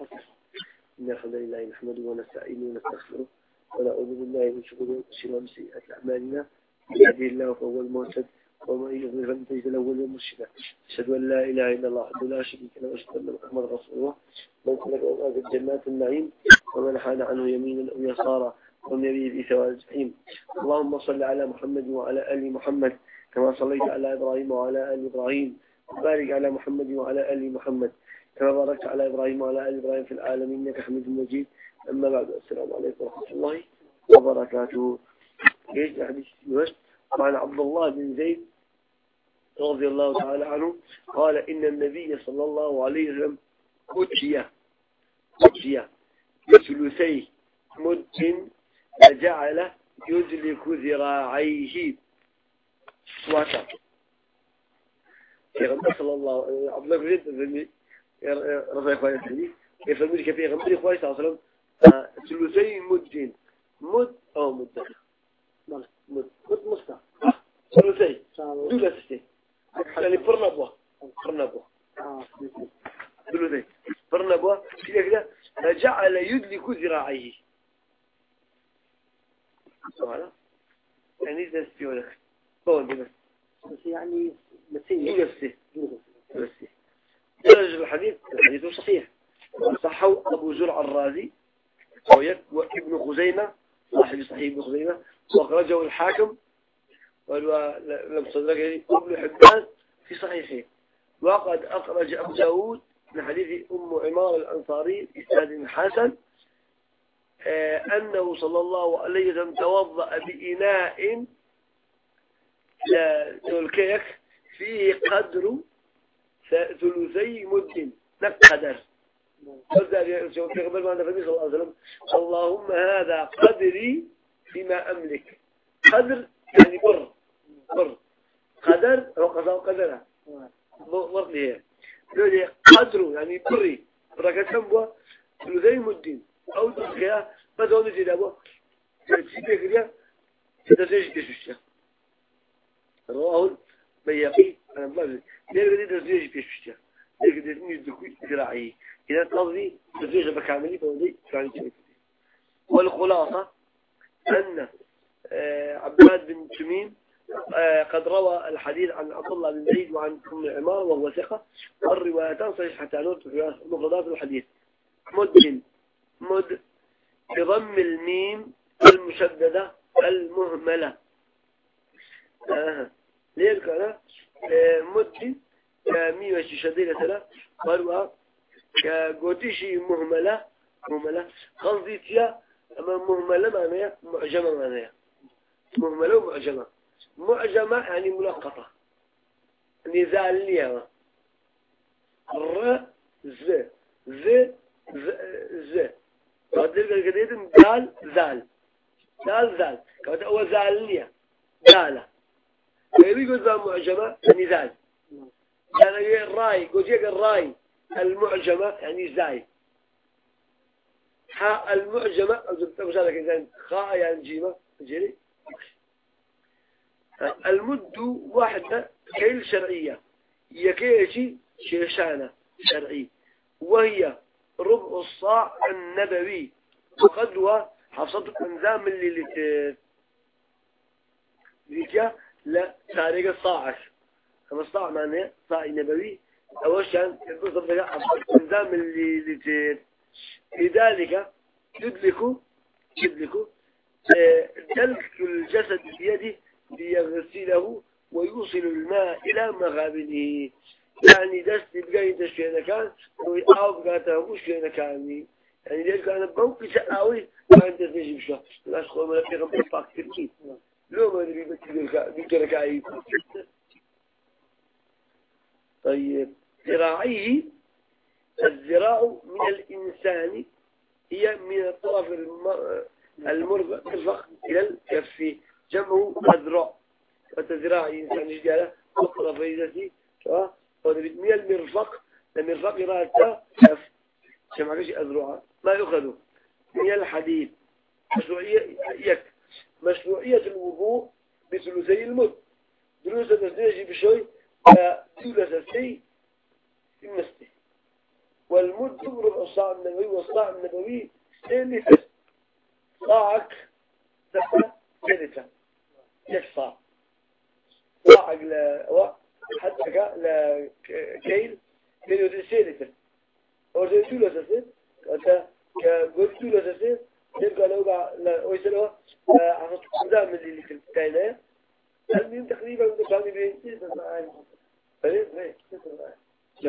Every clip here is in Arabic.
إن الحمد لله نحمده ونستعينه ونستغفره ونعوذ بالله من شرور أنفسنا سيئات أعمالنا. يهدي الله فهو المهتد ومن يضلل فلن تجد له وليا مرشدا. أشهد أن لا إله إلا الله وحده لا شريك له وأشهد أن محمدا رسول الله. من خلق أوقات الجنات النعيم ومن حال عنه يمينا أو يسارا ومن يبيه في سواء الجحيم. اللهم صل على محمد وعلى آل محمد كما صليت على إبراهيم وعلى آل إبراهيم. وبارك على محمد وعلى آل محمد. كما باركت على إبراهيم وعلى آل إبراهيم في العالمين إنك حميد مجيد. أما بعد السلام عليكم ورحمة الله وبركاته. إيش حديث يوش وعن عبد الله بن زيد رضي الله تعالى عنه قال إن النبي صلى الله عليه وسلم أتي أتي بثلثي مد فجعل يدلك ذراعيه في صلى الله عليه وسلم رضي الله عنه يفهمني كيف يغمر إخواني صلى الله عليه وسلم ثلثي مد مد أو مد. مد. مد مستع ثلثي. دولة ستي يعني فرنبوة. فرنبوة. ثلثي. فرنبوة. كده كده. فجعل يدلك ذراعيه. سؤال يعني إذا استيولك طول بس يعني دولة ستي دولة ستي درج الحديث صحيح. صحه أبو زرع الرازي وابن خزيمة صاحب صحيح ابن خزيمة وأخرجه الحاكم ولم صدق ابن حبان في صحيحه. وقد أخرج أبو داود من حديث أم عمار الأنصاري إسناد حسن آه، أنه صلى الله عليه وسلم توضأ بإناء تلكيك فيه قدر ثلثي مد. نقدر قبل ما النبي صلى الله عليه وسلم اللهم هذا قدري فيما أملك. قدر يعني بر بر قدر هو قضاء قدرها ضرب هي لولي قدره يعني بري. بركة بوا ثلثي مدين أو دخيا هو نجي لابو تجيبه كده تدرج بيشوشيا رواه بيقي أنا بقول ليه؟ بدي تدرج بيشوشيا ذراعي إذا قصدي تدريج بكاملي فودي كان والخلاصة أن آه، عباد بن تميم آه، قد روى الحديث عن عبد الله بن زيد وعن أم عمار وهو ثقة والروايتان صحيحتان مفردات الحديث. مد مد بضم الميم المشددة المهملة. آه. ليه آه مد ميم شديدة ثلاث قالوا كقوتيشي مهملة مهملة. قصدي أما مهملة معناها معجمة معناها. مهملة ومعجمة. معجمة يعني ملقطة نزال ليها ر ز ز ز ز. قدر الجديد دال زال. دال زال. كذا هو زال ليها دالة يبي يقول معجمة نزال يعني الراي قلت الراي المعجمة يعني زاي. حاء المعجمة أو مثلا كذا خاء يعني جيمة جري المد واحدة كيل شرعية. يكيشي شيشانة شرعي. وهي ربع الصاع النبوي. وقدرها حفصة انزام اللي لت ليكيا لا تاريخ الصاعش خمس صاع معناه صاع نبوي. أول شيء بالضبط النظام اللي اللي لذلك يدلك يدلك دلك الجسد بيده ليغسله ويوصل الماء إلى مغابنه يعني دست بقاي تشوينا كان أو بقاته وشوينا كان. يعني ذلك أنا بوقي شقاوي ما أنت تجيب شو لا شخص ما في باك تركي لو ما نبي بتقول بتقول طيب. ذراعيه الذراع من الإنسان هي من الطرف المرفق إلى الكف جمعه أذرع وتذراع إنسان جدالة أطرف إذا من المرفق المرفق يراتا كف جمع كشي أذرع ما يأخذ من الحديد. مشروعية يك. مشروعية الوضوء بثلثي المد. دروس النسيجي بشوي ثلث السي المسته والمد ربع الصاع النبوي والصاع النبوي ثالثة صاعك ثالثة يكصاع صاعك لا حتى لا كيل كيل يدري ثالثة أرجع تولى ثالثة أنت كقول تولى ثالثة تبقى لو لا ويسلوا عشان تقدر من اللي في الكائنات المهم تقريبا متفاهم بين فاهم فاهم لا شو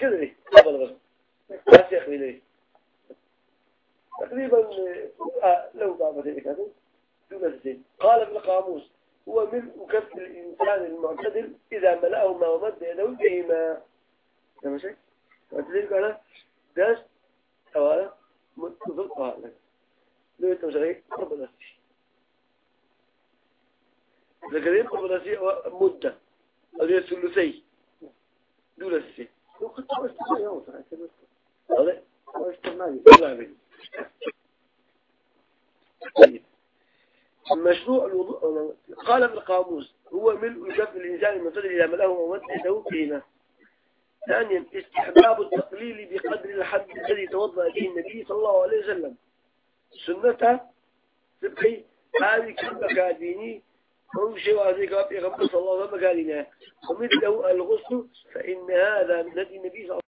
كذا قبل بس تقريبا آه لو ضابط هيك هذا دون الزين قال ابن قاموس هو ملء كف الإنسان المعتدل إذا ملأه ما ومد يده بهما ماشي معتدل قال داش أولا متفق قال لو أنت مشغل قرب نفسي نفسي مدة. هذه الثلثي. دون السي. هذا؟ مشروع الوضوء قال ابن قاموس هو ملء كف الإنسان المنتظر إذا ملأه ومد يده فينا ثانيا استحباب التقليل بقدر الحد الذي توضأ به النبي صلى الله عليه وسلم. سنته تبقي هذه كم مكاديني؟ هذه كما في صلى الله وسلم مكادينها ومثله الغسل فإن هذا من النبي صلى الله عليه وسلم